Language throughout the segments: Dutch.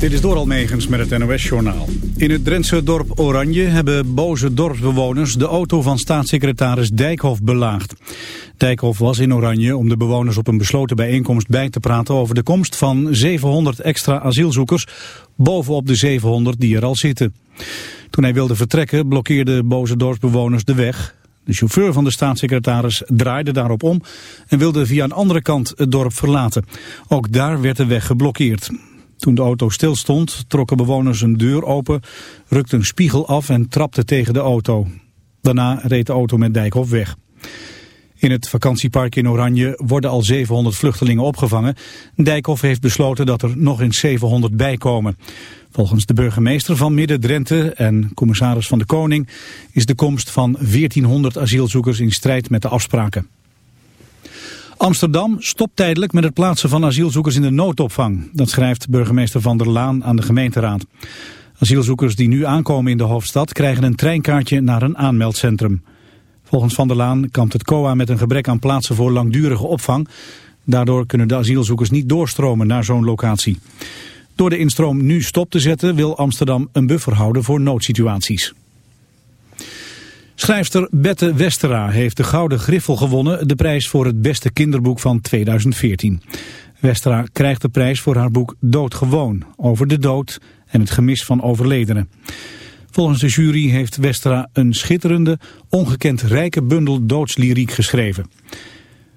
Dit is Doral Megens met het NOS-journaal. In het Drentse dorp Oranje hebben boze dorpsbewoners de auto van staatssecretaris Dijkhoff belaagd. Dijkhoff was in Oranje om de bewoners op een besloten bijeenkomst bij te praten over de komst van 700 extra asielzoekers bovenop de 700 die er al zitten. Toen hij wilde vertrekken blokkeerden boze dorpsbewoners de weg. De chauffeur van de staatssecretaris draaide daarop om en wilde via een andere kant het dorp verlaten. Ook daar werd de weg geblokkeerd. Toen de auto stilstond, trokken bewoners een deur open, rukten een spiegel af en trapten tegen de auto. Daarna reed de auto met Dijkhoff weg. In het vakantiepark in Oranje worden al 700 vluchtelingen opgevangen. Dijkhoff heeft besloten dat er nog eens 700 bijkomen. Volgens de burgemeester van Midden-Drenthe en commissaris van de Koning... is de komst van 1400 asielzoekers in strijd met de afspraken. Amsterdam stopt tijdelijk met het plaatsen van asielzoekers in de noodopvang. Dat schrijft burgemeester Van der Laan aan de gemeenteraad. Asielzoekers die nu aankomen in de hoofdstad krijgen een treinkaartje naar een aanmeldcentrum. Volgens Van der Laan kampt het COA met een gebrek aan plaatsen voor langdurige opvang. Daardoor kunnen de asielzoekers niet doorstromen naar zo'n locatie. Door de instroom nu stop te zetten wil Amsterdam een buffer houden voor noodsituaties. Schrijfster Bette Westera heeft de Gouden Griffel gewonnen, de prijs voor het beste kinderboek van 2014. Westera krijgt de prijs voor haar boek Doodgewoon, over de dood en het gemis van overledenen. Volgens de jury heeft Westera een schitterende, ongekend rijke bundel doodslyriek geschreven.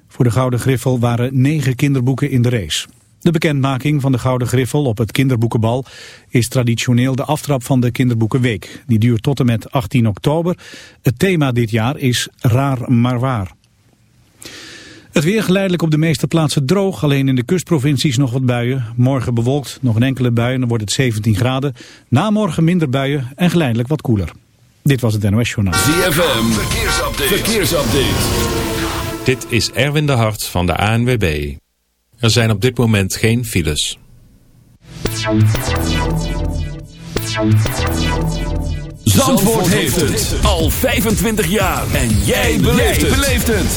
Voor de Gouden Griffel waren negen kinderboeken in de race. De bekendmaking van de Gouden Griffel op het kinderboekenbal is traditioneel de aftrap van de kinderboekenweek. Die duurt tot en met 18 oktober. Het thema dit jaar is Raar maar waar. Het weer geleidelijk op de meeste plaatsen droog, alleen in de kustprovincies nog wat buien. Morgen bewolkt, nog een enkele bui, dan wordt het 17 graden. Na morgen minder buien en geleidelijk wat koeler. Dit was het NOS Journaal. ZFM, verkeersupdate. verkeersupdate. Dit is Erwin de Hart van de ANWB. Er zijn op dit moment geen files. Zandvoort heeft het al 25 jaar. En jij beleeft het.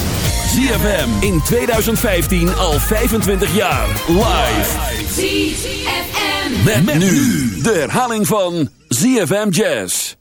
ZFM in 2015 al 25 jaar. Live. ZFM. Met, met nu de herhaling van ZFM Jazz.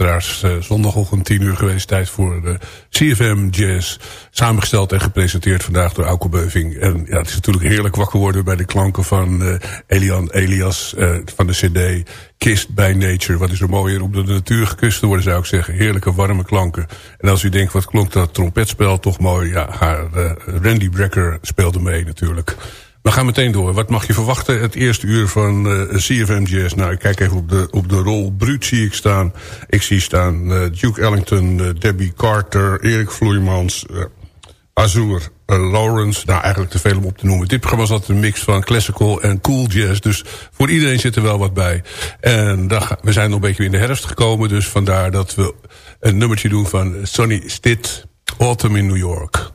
Uh, zondagochtend 10 uur geweest. Tijd voor de CFM Jazz. Samengesteld en gepresenteerd vandaag door Auke Beuving. En ja, het is natuurlijk heerlijk wakker worden bij de klanken van uh, Elian Elias uh, van de cd. Kissed by Nature. Wat is er mooier om door de natuur gekust te worden zou ik zeggen. Heerlijke warme klanken. En als u denkt wat klonk dat trompetspel toch mooi. Ja, haar, Randy Brecker speelde mee natuurlijk. We gaan meteen door. Wat mag je verwachten? Het eerste uur van uh, eh, CFM Jazz. Nou, ik kijk even op de, op de rol. Bruut zie ik staan. Ik zie staan uh, Duke Ellington, uh, Debbie Carter, Erik Vloeimans, Azur, Lawrence. Nou, eigenlijk te veel om op te noemen. Dit programma was altijd een mix van classical en cool jazz. Dus voor iedereen zit er wel wat bij. En we zijn nog een beetje in de herfst gekomen. Dus vandaar dat we een nummertje doen van Sonny Stitt, Autumn in New York.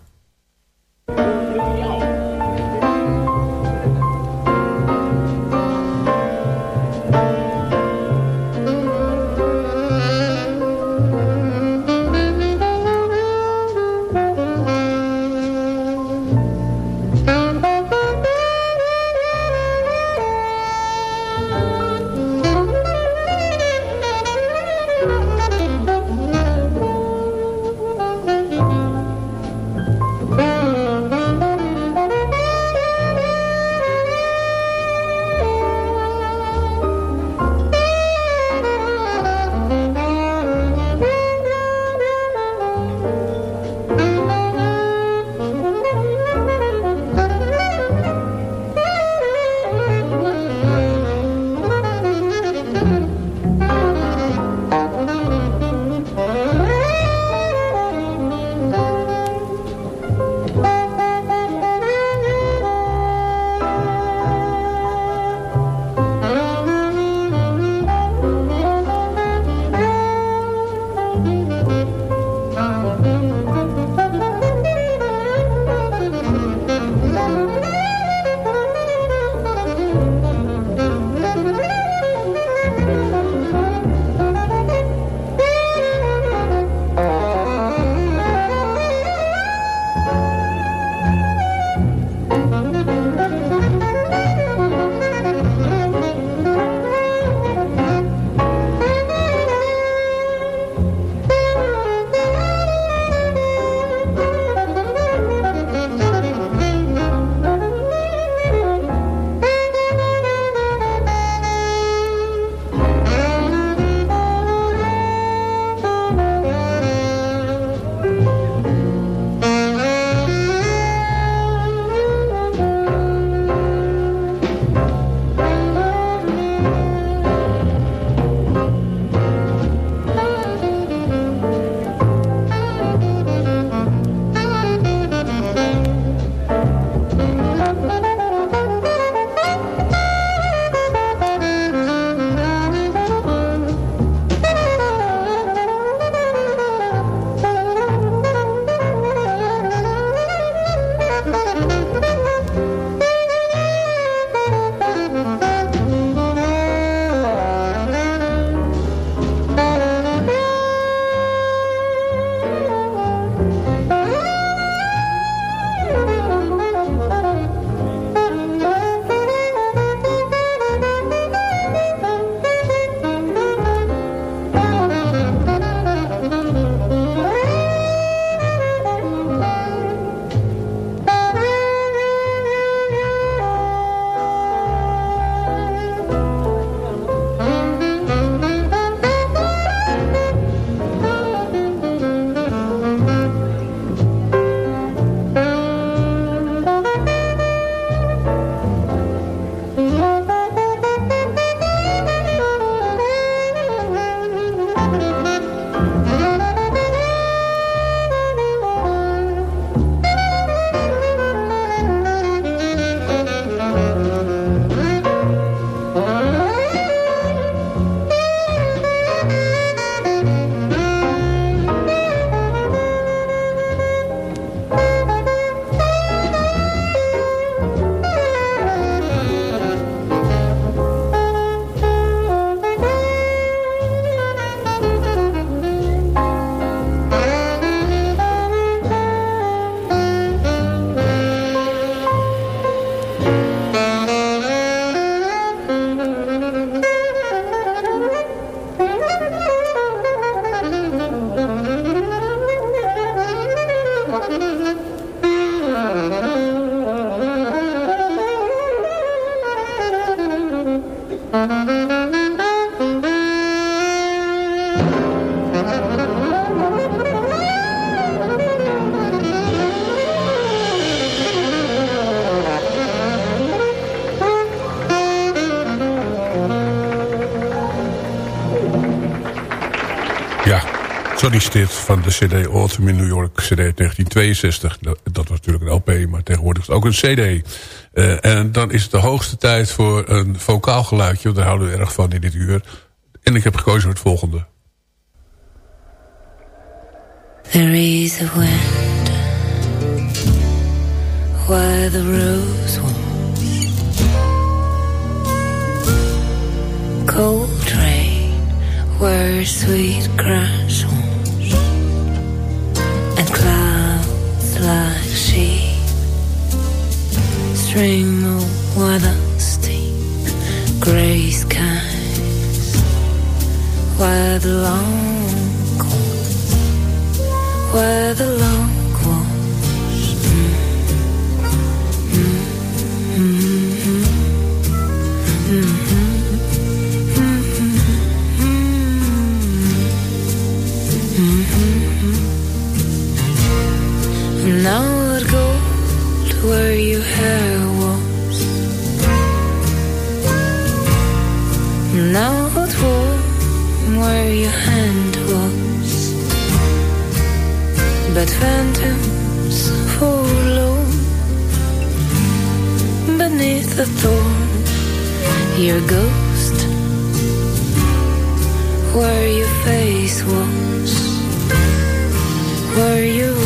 Solliciteert van de CD Autumn in New York, CD 1962. Dat was natuurlijk een LP, maar tegenwoordig is het ook een CD. Uh, en dan is het de hoogste tijd voor een vocaal geluidje, want daar houden we erg van in dit uur. En ik heb gekozen voor het volgende. There is a wind where the rose Cold rain where sweet grass Stream over the steep grey skies Where the long Where the long But phantoms follow Beneath the thorn. Your ghost Where your face was Where your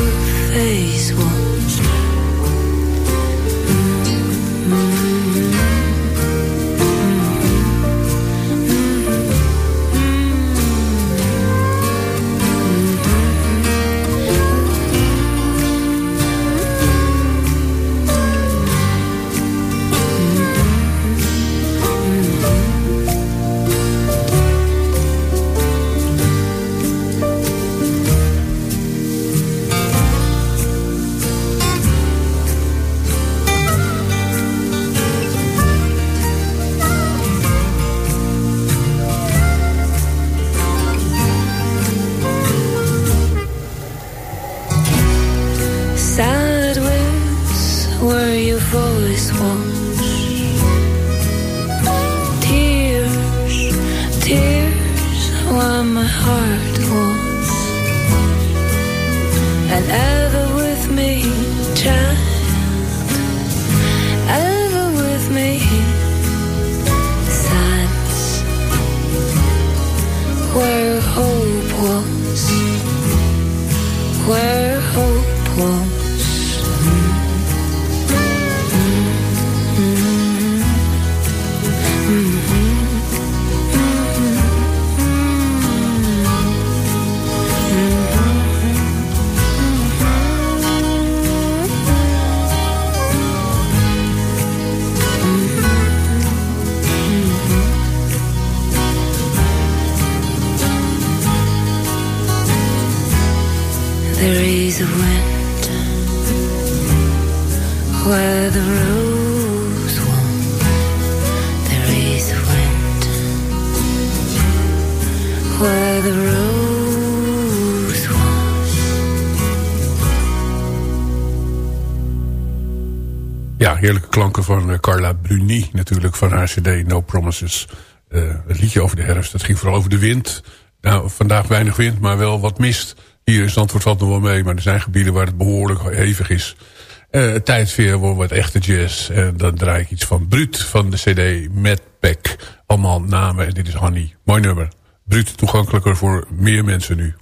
heerlijke klanken van eh, Carla Bruni natuurlijk van haar cd No Promises. Uh, het liedje over de herfst, dat ging vooral over de wind. Nou, vandaag weinig wind, maar wel wat mist. Hier in Zandvoort valt nog wel mee, maar er zijn gebieden waar het behoorlijk hevig is. Uh, voor wat echte jazz. En dan draai ik iets van Bruut van de cd met Peck. Allemaal namen en dit is Honey. Mooi nummer. Bruut toegankelijker voor meer mensen nu.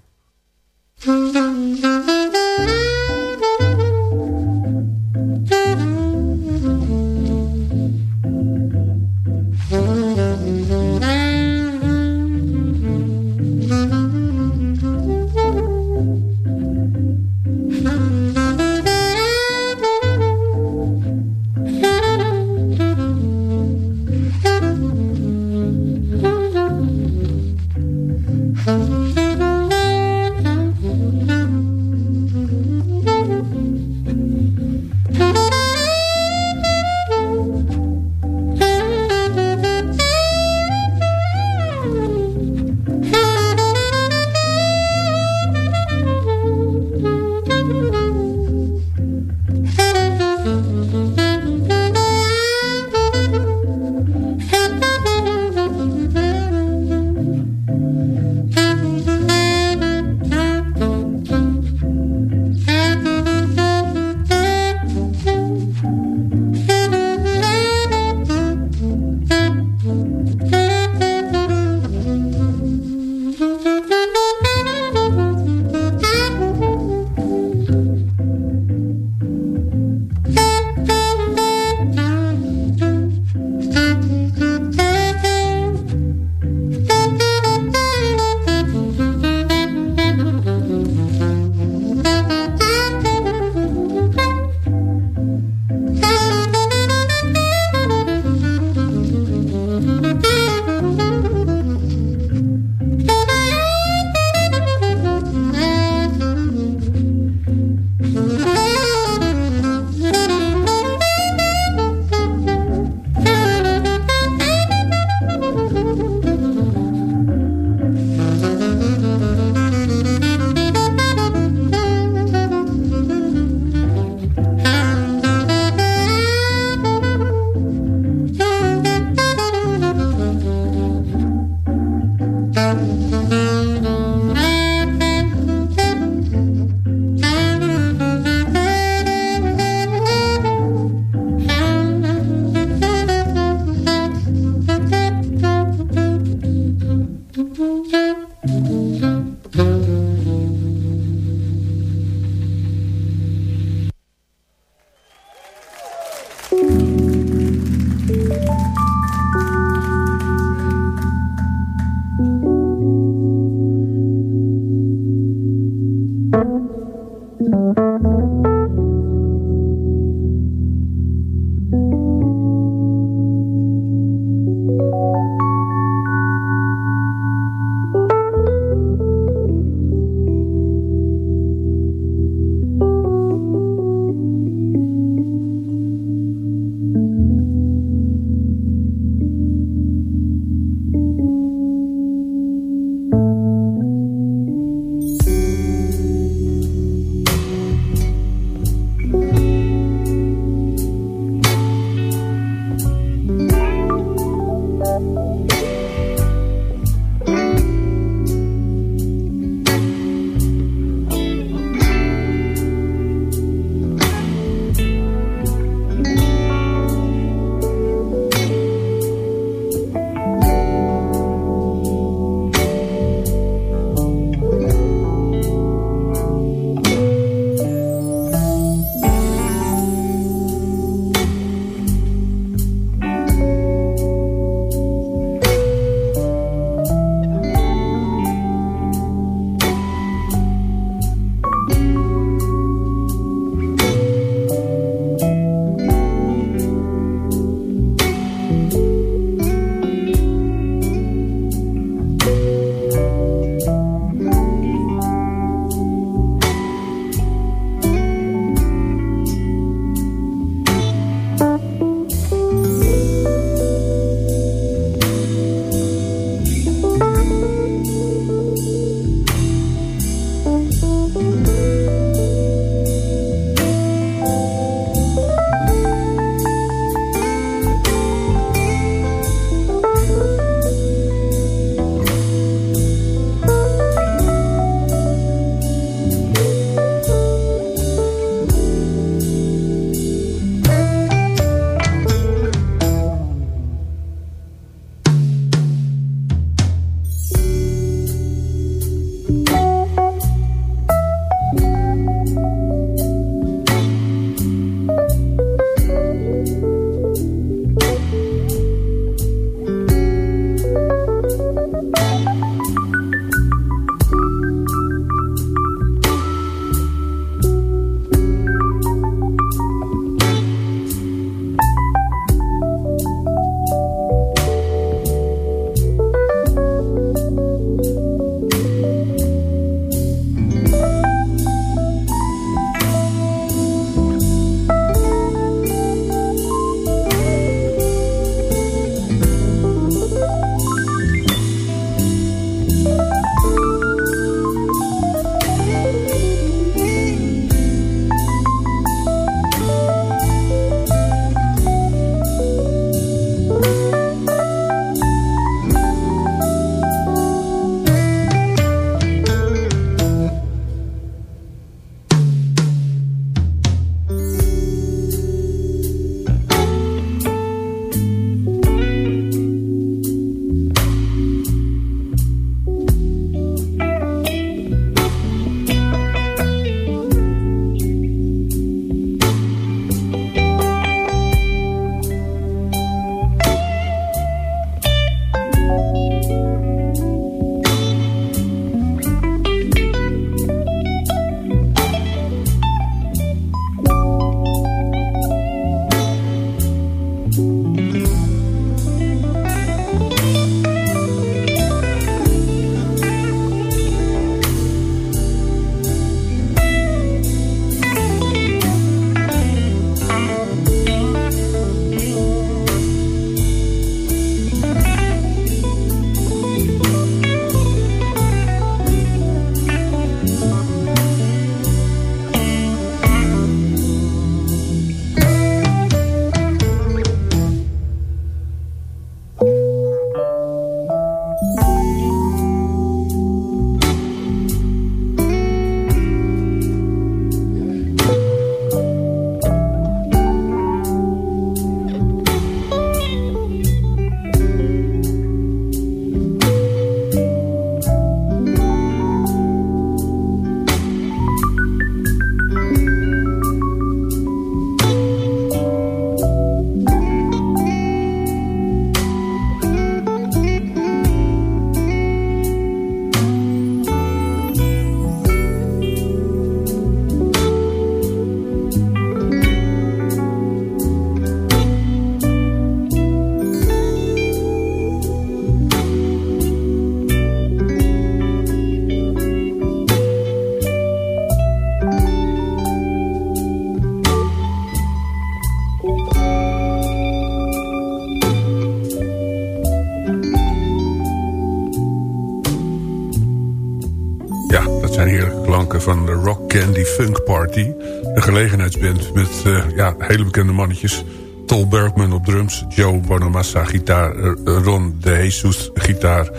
Gelegenheidsband met uh, ja, hele bekende mannetjes. Tol Bergman op drums, Joe Bonamassa gitaar, eh, Ron de Jesus gitaar...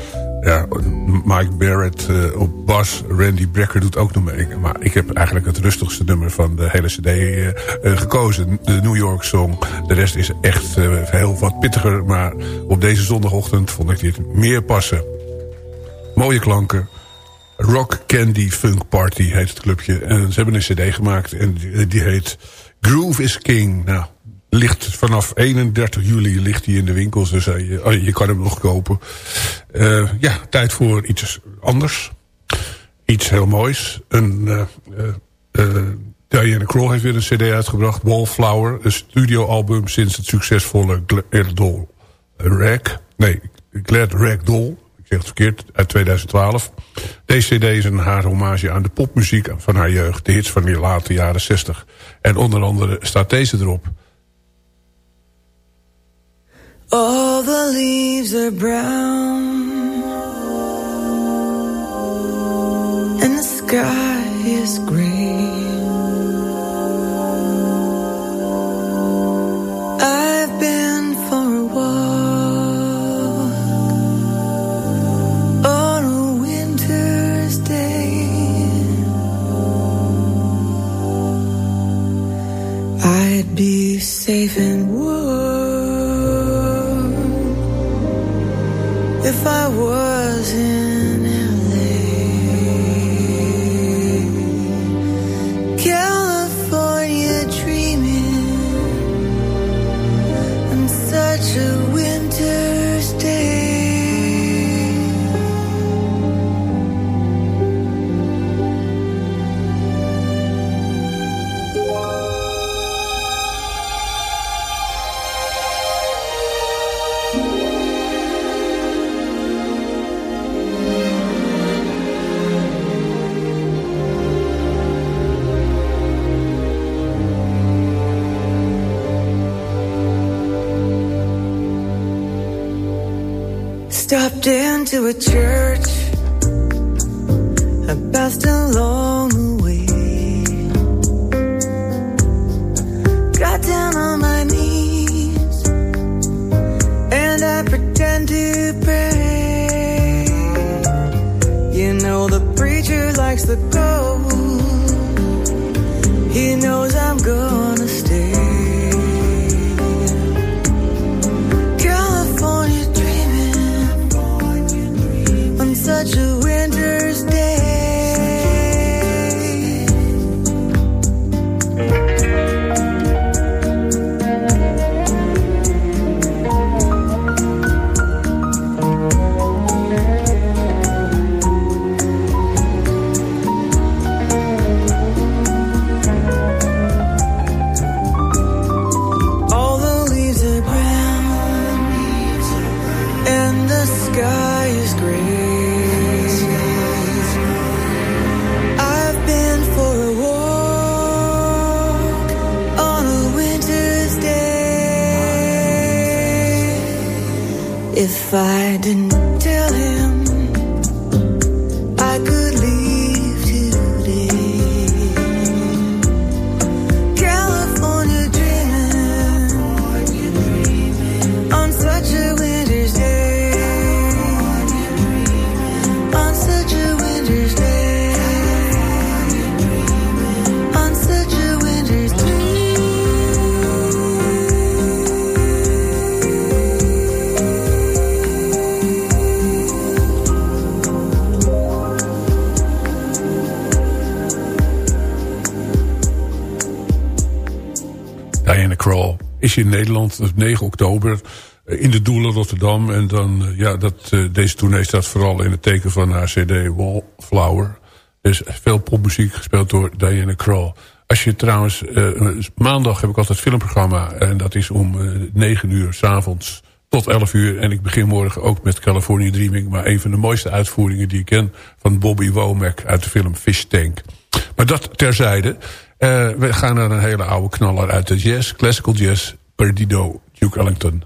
Ja, Mike Barrett uh, op bas, Randy Brecker doet ook nog mee. Maar ik heb eigenlijk het rustigste nummer van de hele cd gekozen. De New York Song. De rest is echt heel wat pittiger. Maar op deze zondagochtend vond ik dit meer passen. Mooie klanken. Rock Candy Funk Party heet het clubje. En ze hebben een cd gemaakt en die heet Groove is King. Nou, ligt vanaf 31 juli ligt hij in de winkels. Dus je, oh, je kan hem nog kopen. Uh, ja, tijd voor iets anders. Iets heel moois. Een, uh, uh, Diana Kroll heeft weer een cd uitgebracht. Wallflower, een studioalbum sinds het succesvolle Glad Doll Rag. Nee, Glad Rag Doll het verkeerd, uit 2012. Deze cd is een haar hommage aan de popmuziek van haar jeugd. De hits van de late jaren 60. En onder andere staat deze erop. All the leaves are brown And the sky is green safe and warm if I was Stopped into a church I passed along the way. Got down on my knees And I pretend to pray. You know the preacher likes the gold. He knows I'm gonna I didn't Krall is in Nederland op 9 oktober in de Doelen Rotterdam. En dan, ja, dat, deze tournee staat vooral in het teken van haar cd Wallflower. Dus veel popmuziek gespeeld door Diana Krall. Als je trouwens, maandag heb ik altijd filmprogramma. En dat is om uh, 9 uur s'avonds tot 11 uur. En ik begin morgen ook met California Dreaming. Maar een van de mooiste uitvoeringen die ik ken. Van Bobby Womack uit de film Fish Tank. Maar dat terzijde. Uh, we gaan naar een hele oude knaller uit de jazz. Classical jazz. Perdido, Duke Ellington.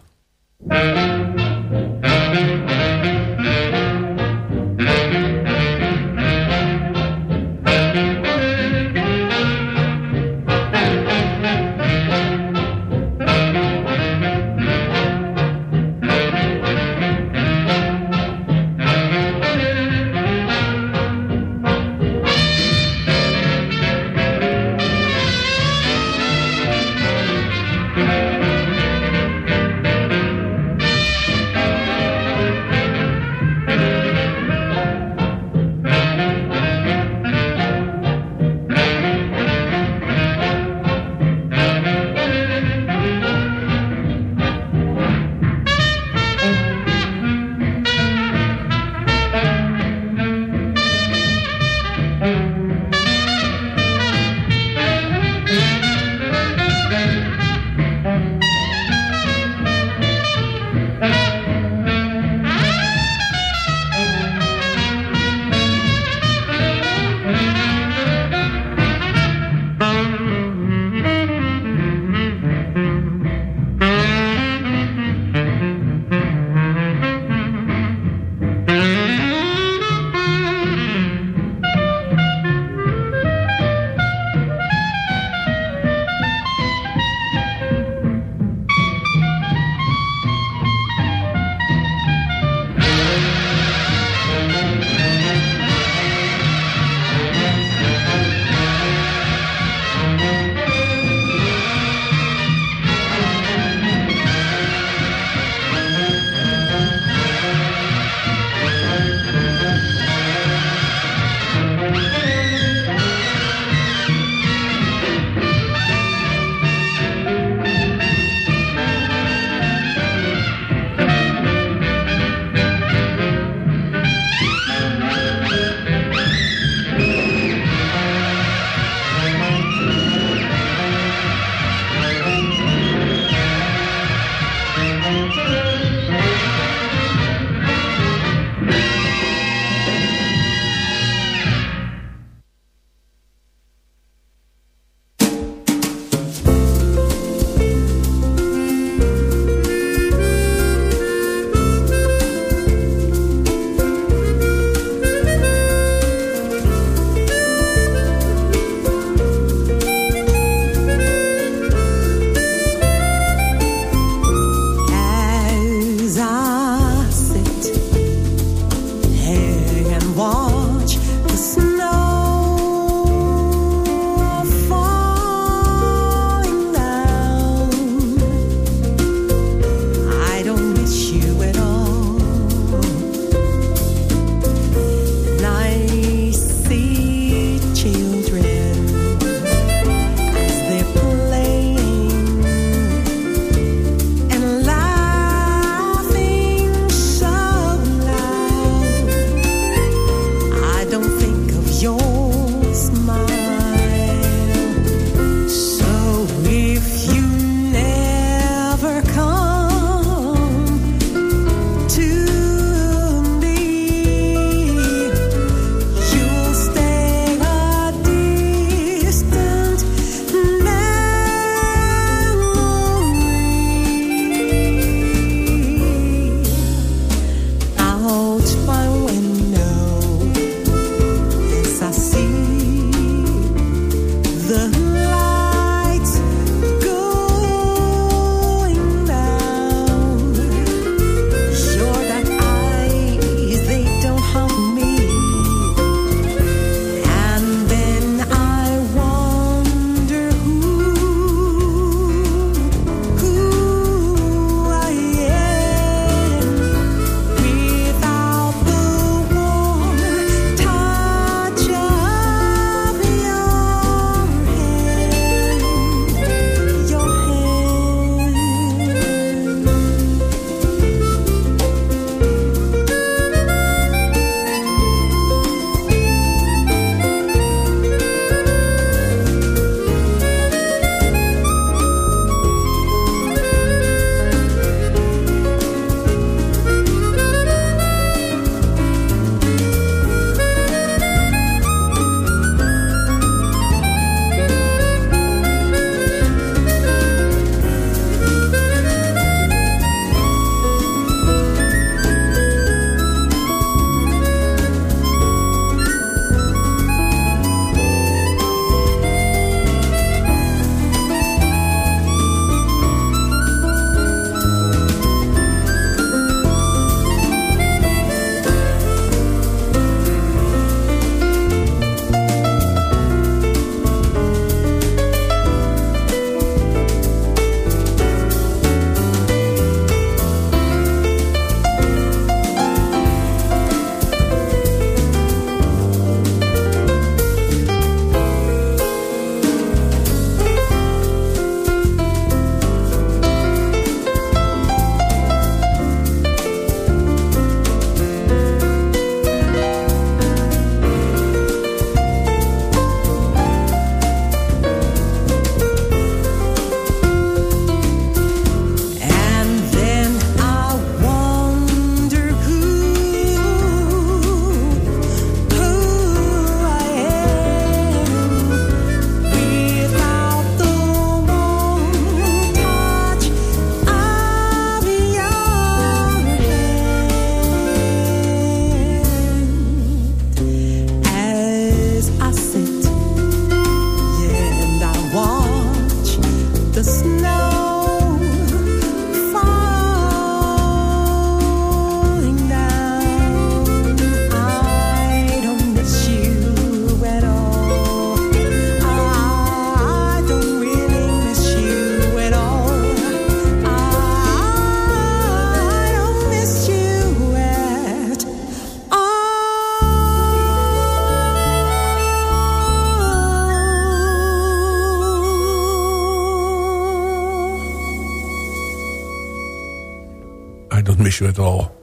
Meisje het al.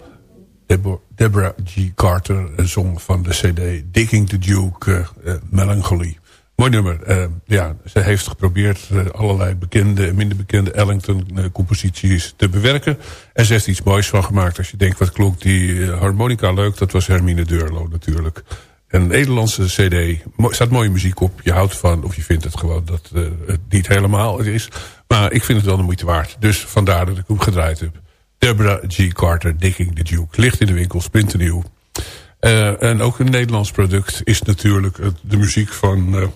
Deborah G. Carter zong van de cd Digging the Duke, uh, Melancholy. Mooi nummer. Uh, ja, ze heeft geprobeerd allerlei bekende en minder bekende Ellington-composities te bewerken. En ze heeft iets moois van gemaakt. Als je denkt, wat klonk die harmonica leuk, dat was Hermine Deurlo natuurlijk. Een Nederlandse cd. Er staat mooie muziek op. Je houdt van, of je vindt het gewoon dat het niet helemaal is. Maar ik vind het wel de moeite waard. Dus vandaar dat ik hem gedraaid heb. Deborah G. Carter, Digging the Duke. Ligt in de winkel, splinternieuw. Uh, en ook een Nederlands product is natuurlijk de muziek van uh,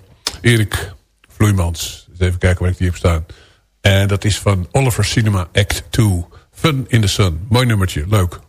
Erik Vloeimans. even kijken waar ik die heb staan. En dat is van Oliver Cinema Act 2. Fun in the Sun. Mooi nummertje, leuk.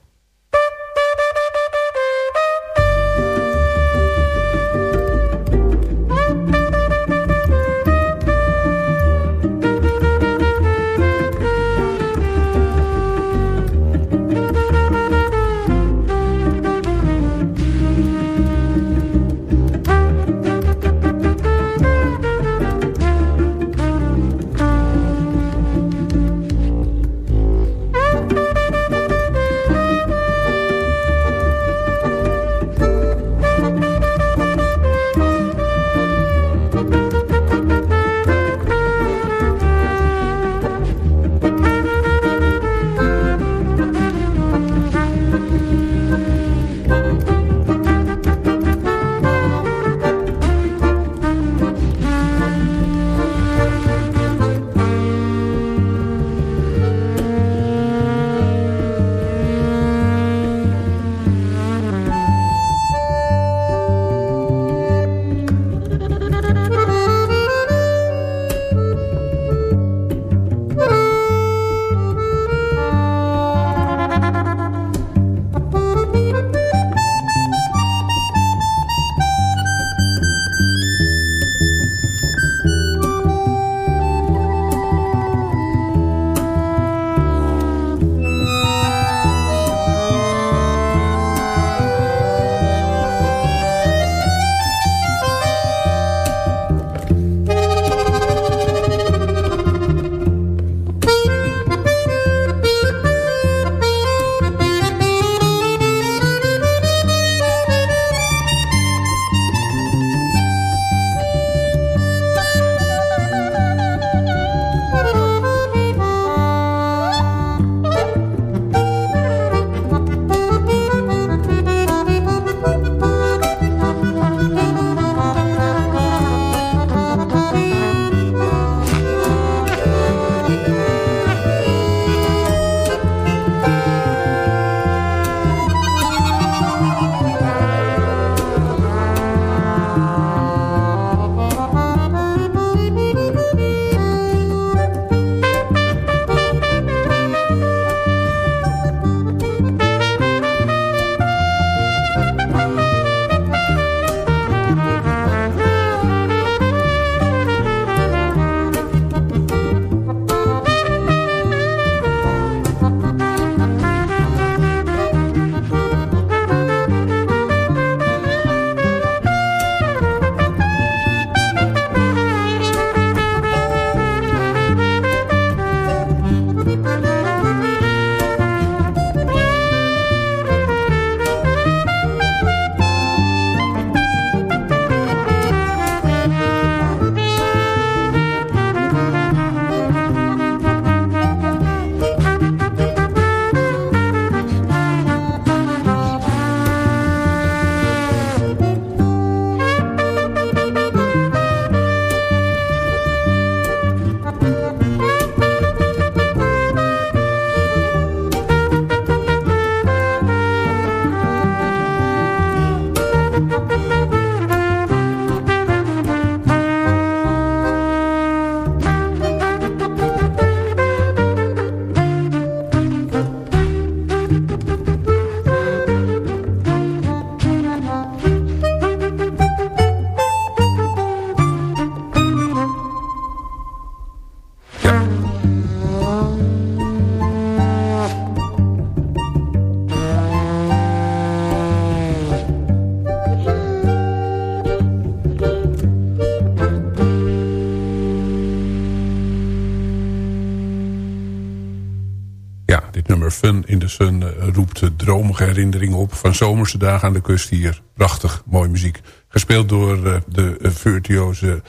Herinneringen op... van zomerse dagen aan de kust hier. Prachtig, mooie muziek. Gespeeld door de virtuoze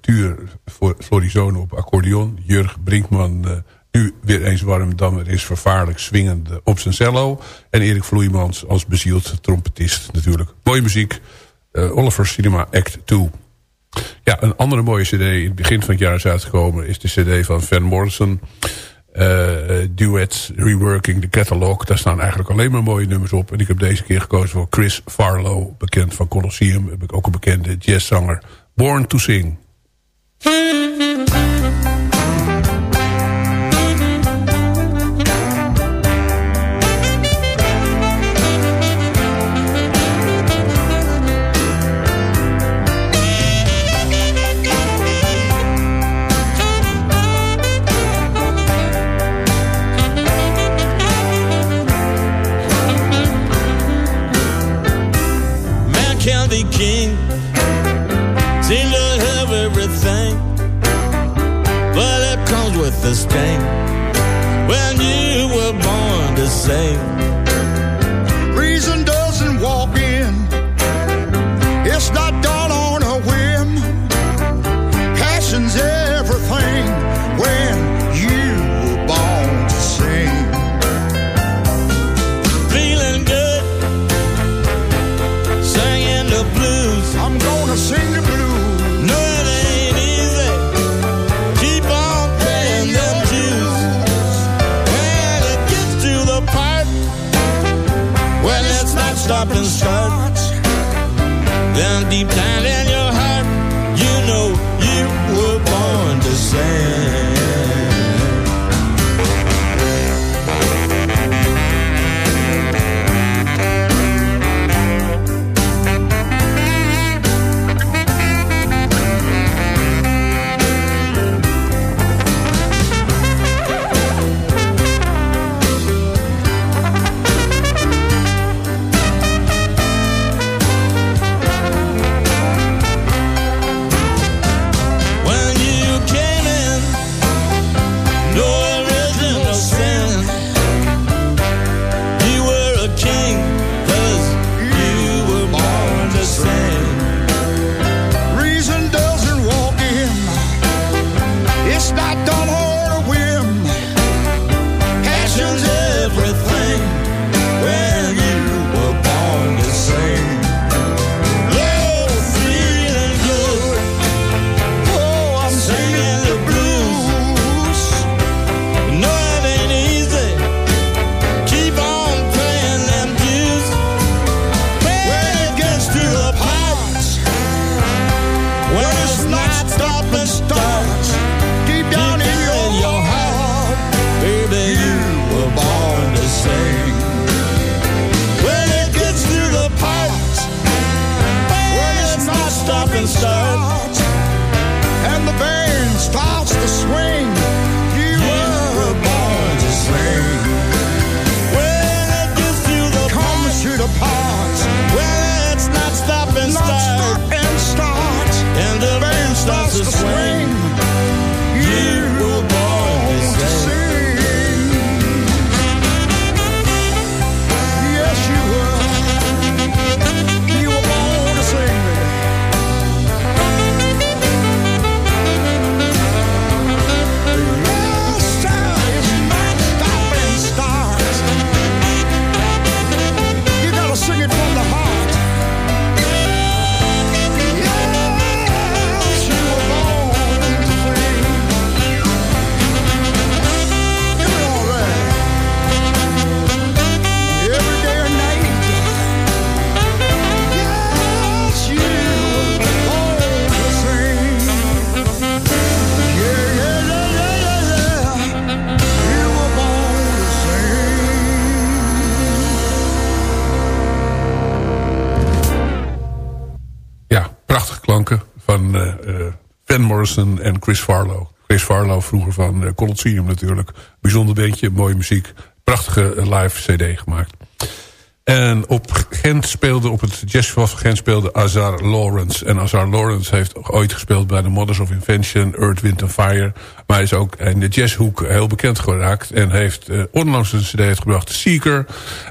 Tuur Florizone op accordeon. Jurg Brinkman nu weer eens warm dan is vervaarlijk swingend op zijn cello. En Erik Vloeimans als bezield trompetist natuurlijk. Mooie muziek. Oliver Cinema Act 2. Ja, een andere mooie cd in het begin van het jaar is uitgekomen... is de cd van Van Morrison. Uh, duets, reworking, de catalog. Daar staan eigenlijk alleen maar mooie nummers op. En ik heb deze keer gekozen voor Chris Farlow. Bekend van Colosseum. Heb ik ook een bekende jazzzanger. Born to Sing. the strength when you were born to sing. down deep down en Chris Farlow. Chris Farlow vroeger van uh, Colosseum natuurlijk. Bijzonder bandje, mooie muziek. Prachtige eh, live cd gemaakt. En op Gent speelde, op het jazzfestival van Gent speelde Azar Lawrence. En Azar Lawrence heeft ooit gespeeld bij de Mothers of Invention, Earth, Wind and Fire. Maar hij is ook in de jazzhoek heel bekend geraakt. En heeft uh, onlangs een cd uitgebracht, Seeker.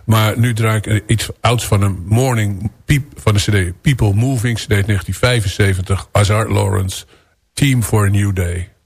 Maar nu draai ik iets ouds van een Morning van de cd People Moving, cd 1975. Azar Lawrence, Team for a New Day.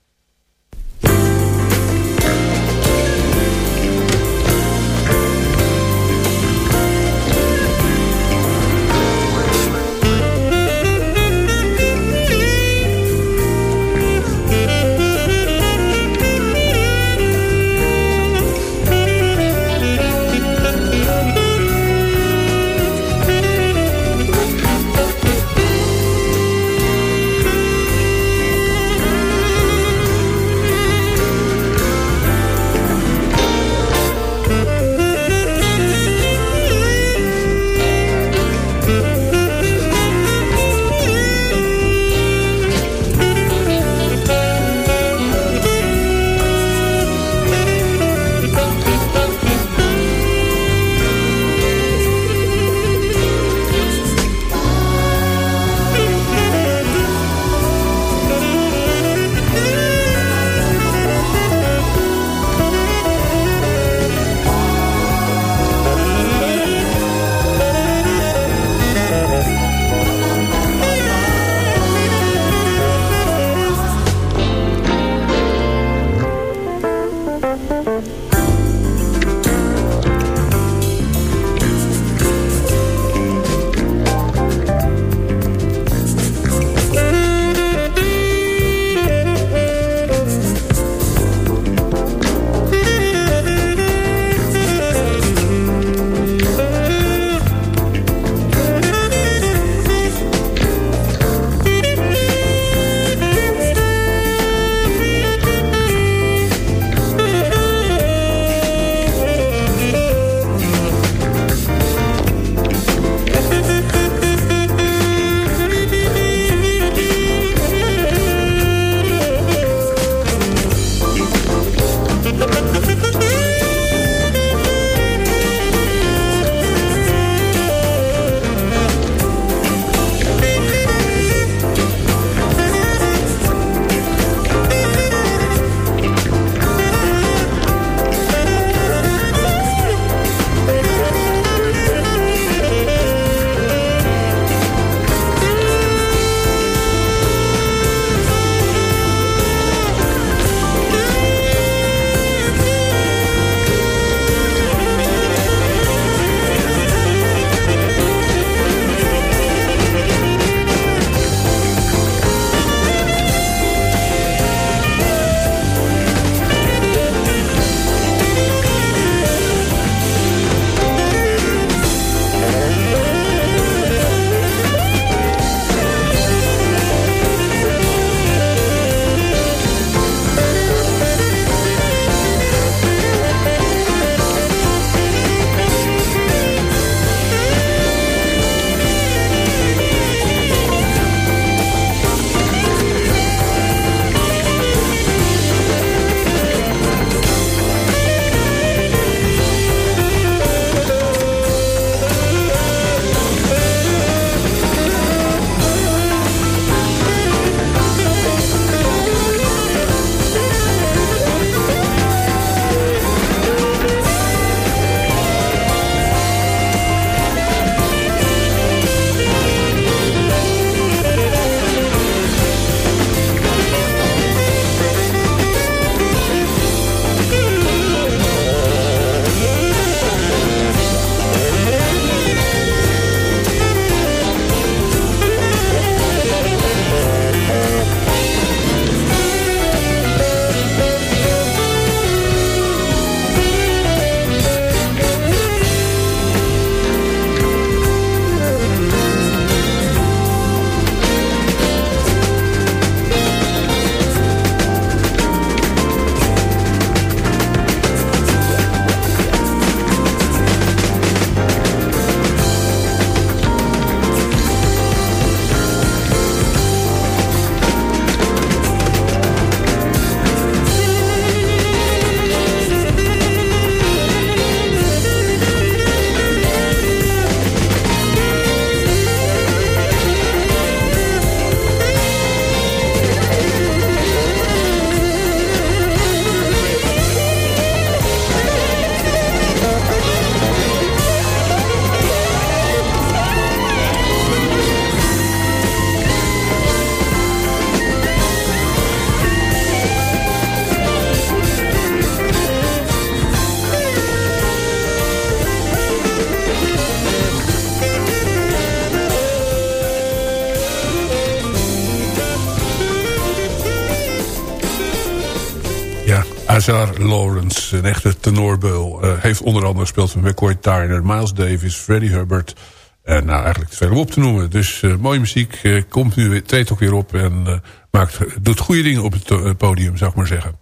Azar Lawrence, een echte tenorbeul. Uh, heeft onder andere gespeeld met McCoy Tyner, Miles Davis, Freddie Hubbard. En nou, eigenlijk te veel om op te noemen. Dus uh, mooie muziek, uh, komt nu weer, treedt ook weer op en maakt, doet goede dingen op het podium, zou ik maar zeggen.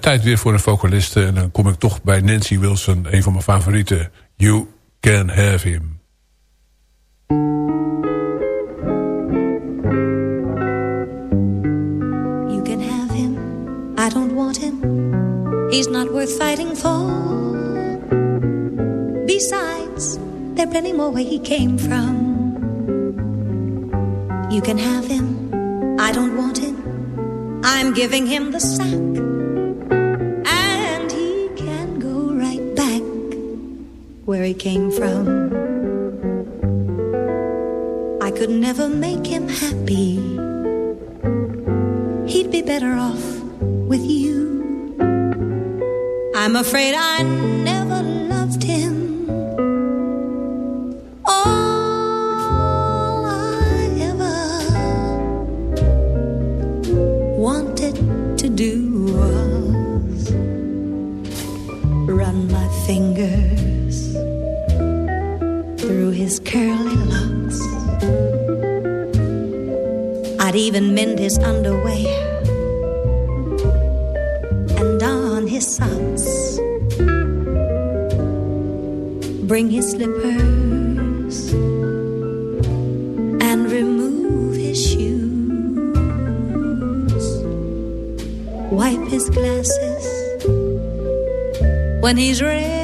tijd weer voor een vocaliste en dan kom ik toch bij Nancy Wilson, een van mijn favorieten. You Can Have Him. He's not worth fighting for. Besides, there are plenty more where he came from. You can have him, I don't want him. I'm giving him the sack. And he can go right back where he came from. I could never make him happy. He'd be better off with you. I'm afraid I never loved him. All I ever wanted to do was run my fingers through his curly locks. I'd even mend his underwear his socks. bring his slippers and remove his shoes, wipe his glasses when he's read